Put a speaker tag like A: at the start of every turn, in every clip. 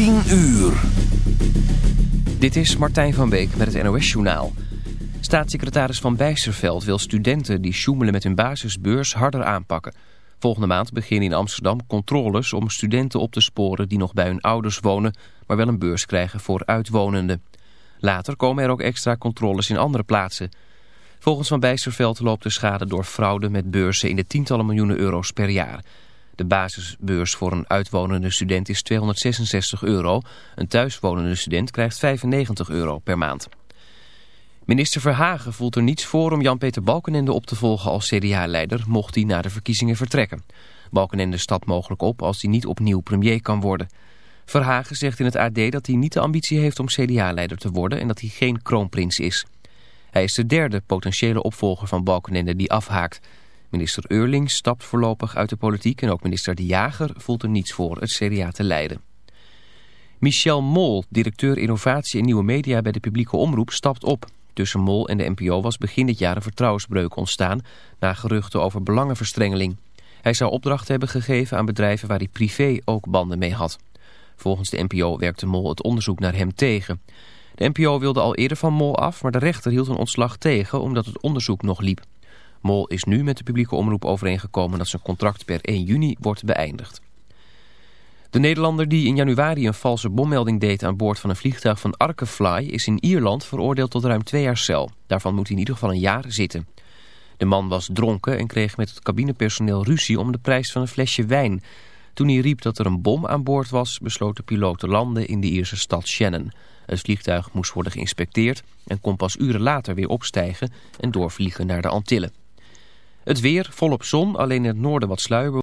A: 10 uur. Dit is Martijn van Beek met het NOS-journaal. Staatssecretaris Van Bijsterveld wil studenten die sjoemelen met hun basisbeurs harder aanpakken. Volgende maand beginnen in Amsterdam controles om studenten op te sporen die nog bij hun ouders wonen, maar wel een beurs krijgen voor uitwonenden. Later komen er ook extra controles in andere plaatsen. Volgens Van Bijsterveld loopt de schade door fraude met beurzen in de tientallen miljoenen euro's per jaar. De basisbeurs voor een uitwonende student is 266 euro. Een thuiswonende student krijgt 95 euro per maand. Minister Verhagen voelt er niets voor om Jan-Peter Balkenende op te volgen als CDA-leider, mocht hij na de verkiezingen vertrekken. Balkenende stapt mogelijk op als hij niet opnieuw premier kan worden. Verhagen zegt in het AD dat hij niet de ambitie heeft om CDA-leider te worden en dat hij geen kroonprins is. Hij is de derde potentiële opvolger van Balkenende die afhaakt. Minister Eurling stapt voorlopig uit de politiek en ook minister De Jager voelt er niets voor het CDA te leiden. Michel Mol, directeur innovatie en nieuwe media bij de publieke omroep, stapt op. Tussen Mol en de NPO was begin dit jaar een vertrouwensbreuk ontstaan na geruchten over belangenverstrengeling. Hij zou opdrachten hebben gegeven aan bedrijven waar hij privé ook banden mee had. Volgens de NPO werkte Mol het onderzoek naar hem tegen. De NPO wilde al eerder van Mol af, maar de rechter hield een ontslag tegen omdat het onderzoek nog liep. Mol is nu met de publieke omroep overeengekomen dat zijn contract per 1 juni wordt beëindigd. De Nederlander die in januari een valse bommelding deed aan boord van een vliegtuig van Arkefly is in Ierland veroordeeld tot ruim twee jaar cel. Daarvan moet hij in ieder geval een jaar zitten. De man was dronken en kreeg met het cabinepersoneel ruzie om de prijs van een flesje wijn. Toen hij riep dat er een bom aan boord was, besloot de piloot te landen in de Ierse stad Shannon. Het vliegtuig moest worden geïnspecteerd en kon pas uren later weer opstijgen en doorvliegen naar de Antillen. Het weer volop zon, alleen in het noorden wat sluier.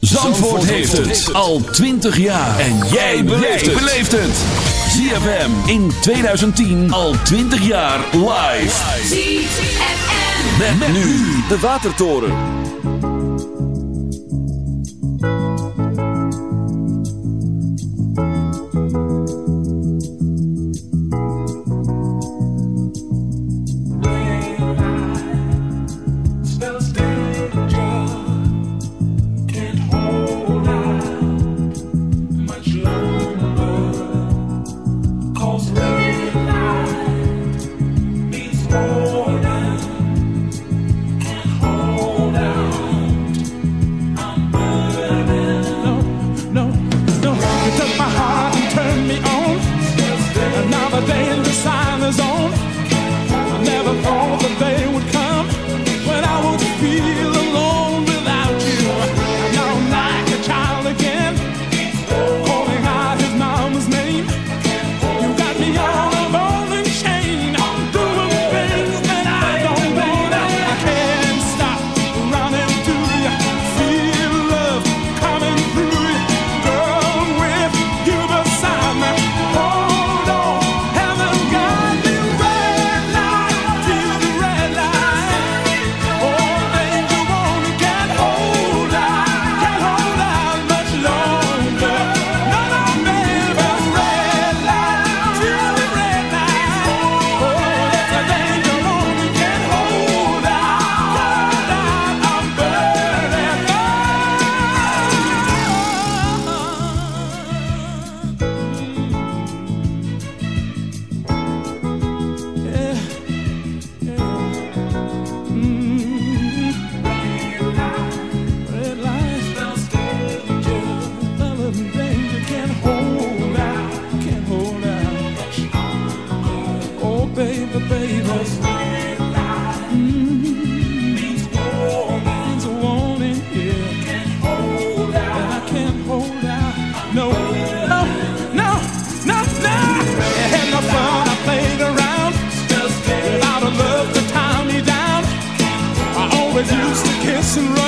B: Zandvoort heeft het al 20 jaar. En jij beleeft het. ZFM in 2010 al 20 jaar live.
C: ZFM.
B: Met, nu de Watertoren.
D: kiss and run.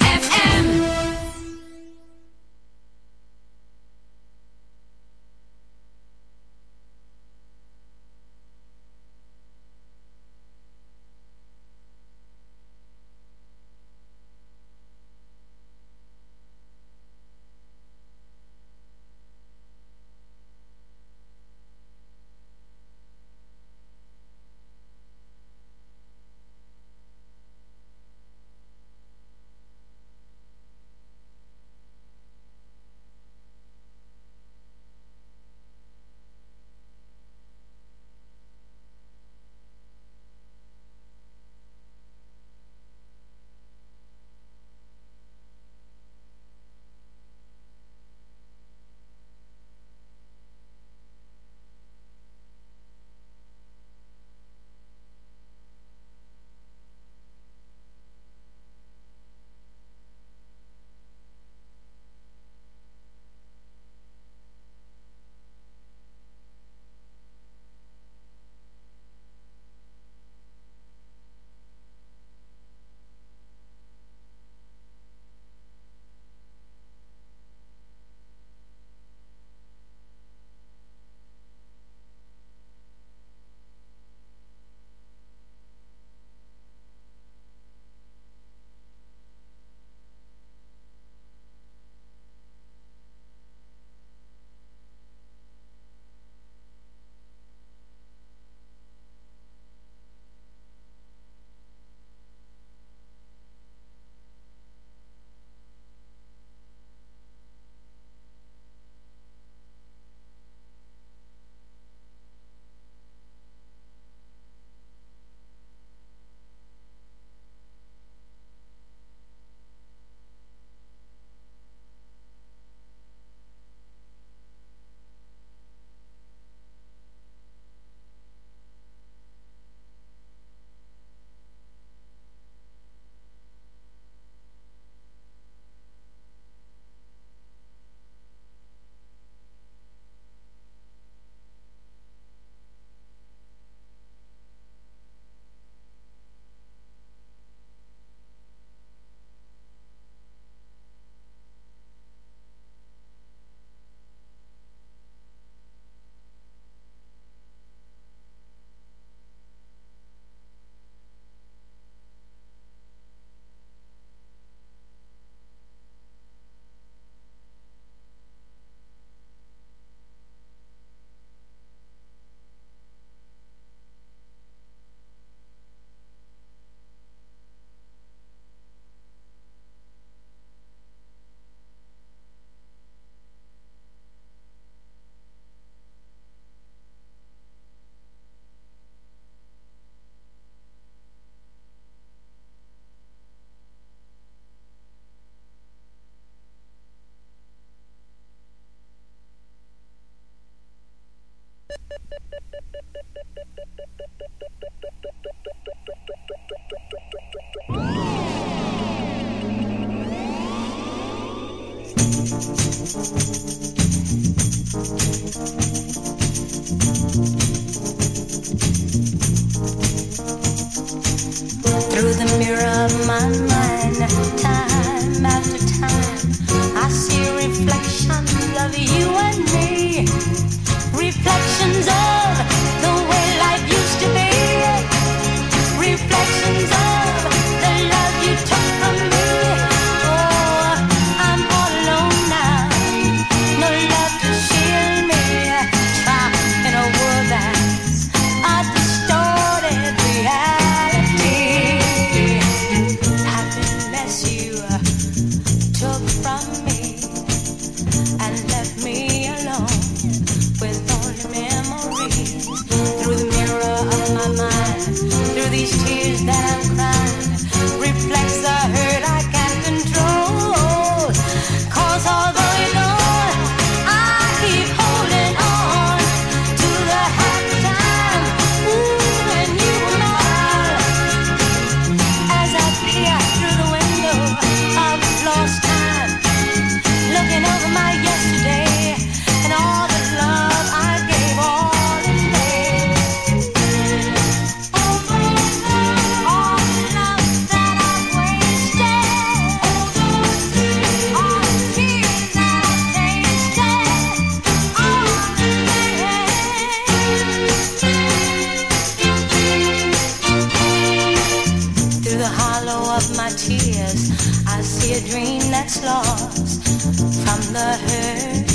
E: the hurt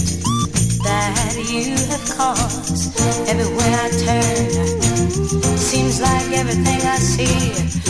E: that you have caused. Everywhere I turn, seems like everything I see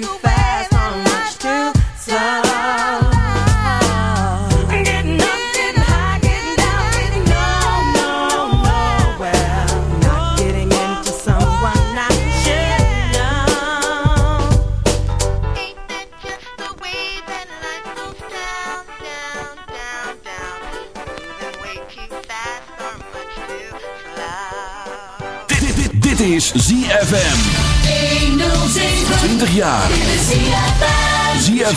F: too fast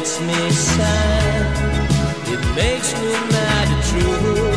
G: makes me sad. It makes me mad, true.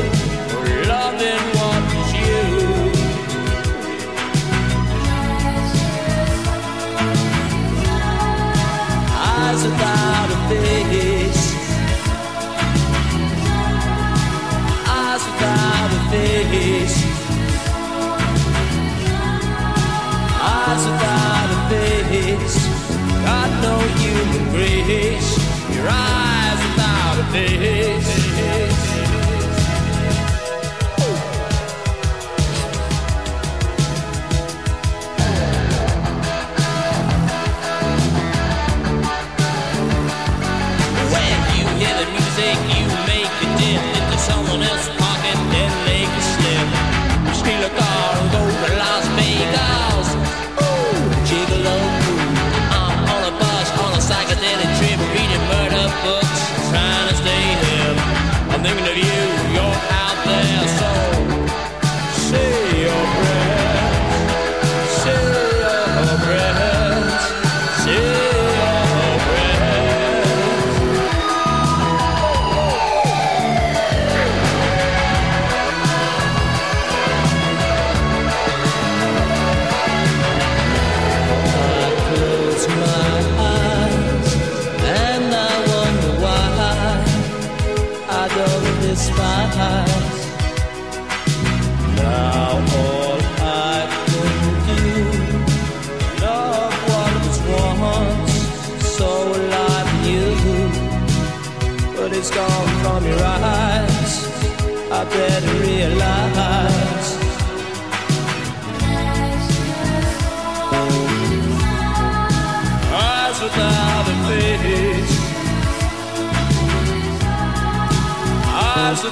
G: rise without a day.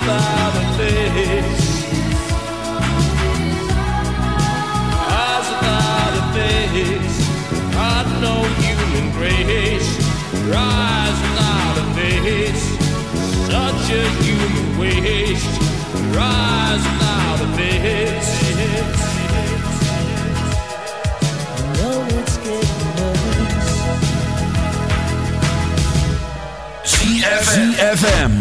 G: without a face. Eyes without a face. Without a face. Such a human waste. Without a face.
H: ZFM.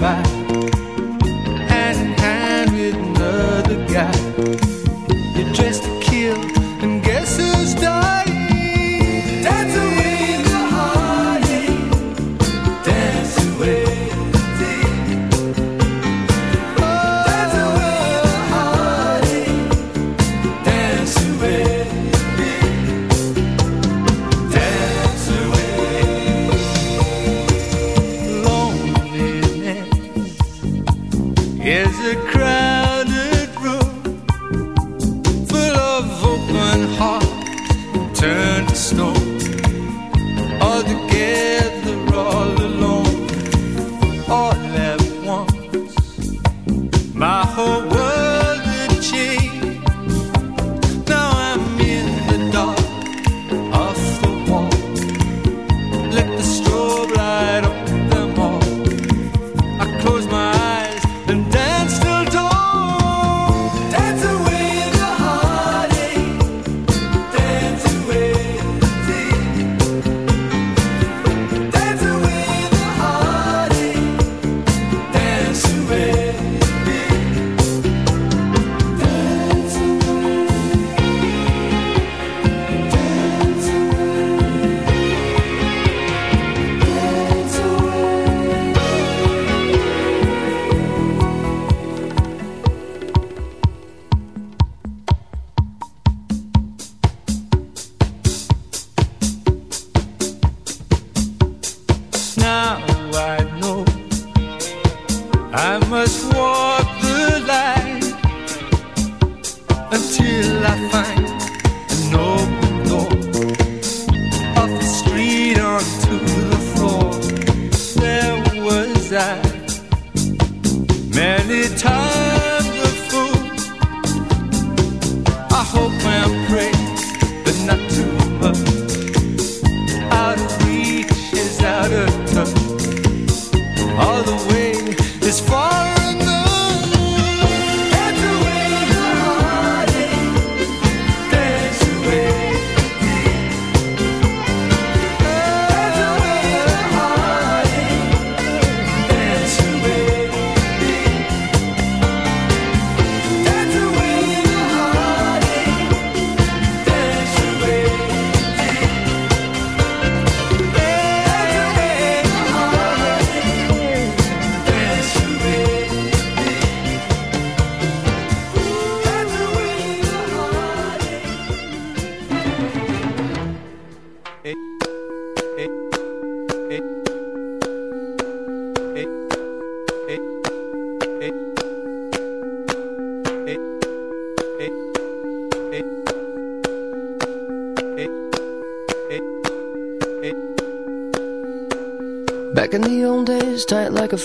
E: back.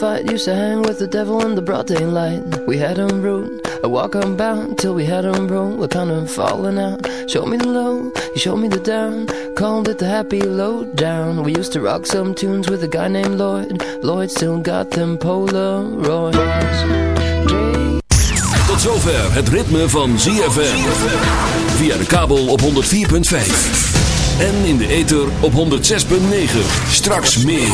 E: fight used to hang with the devil in the broad daylight. We had him rude, I walk unbound till we had him broke. We're kind of falling out. Show me the low, you show me the down. Called it the happy low down. We used to rock some tunes with a guy named Lloyd. Lloyd still got them Polaroids.
H: Tot zover het ritme van ZFM. Via de kabel op 104.5. En in de ether op 106.9. Straks meer.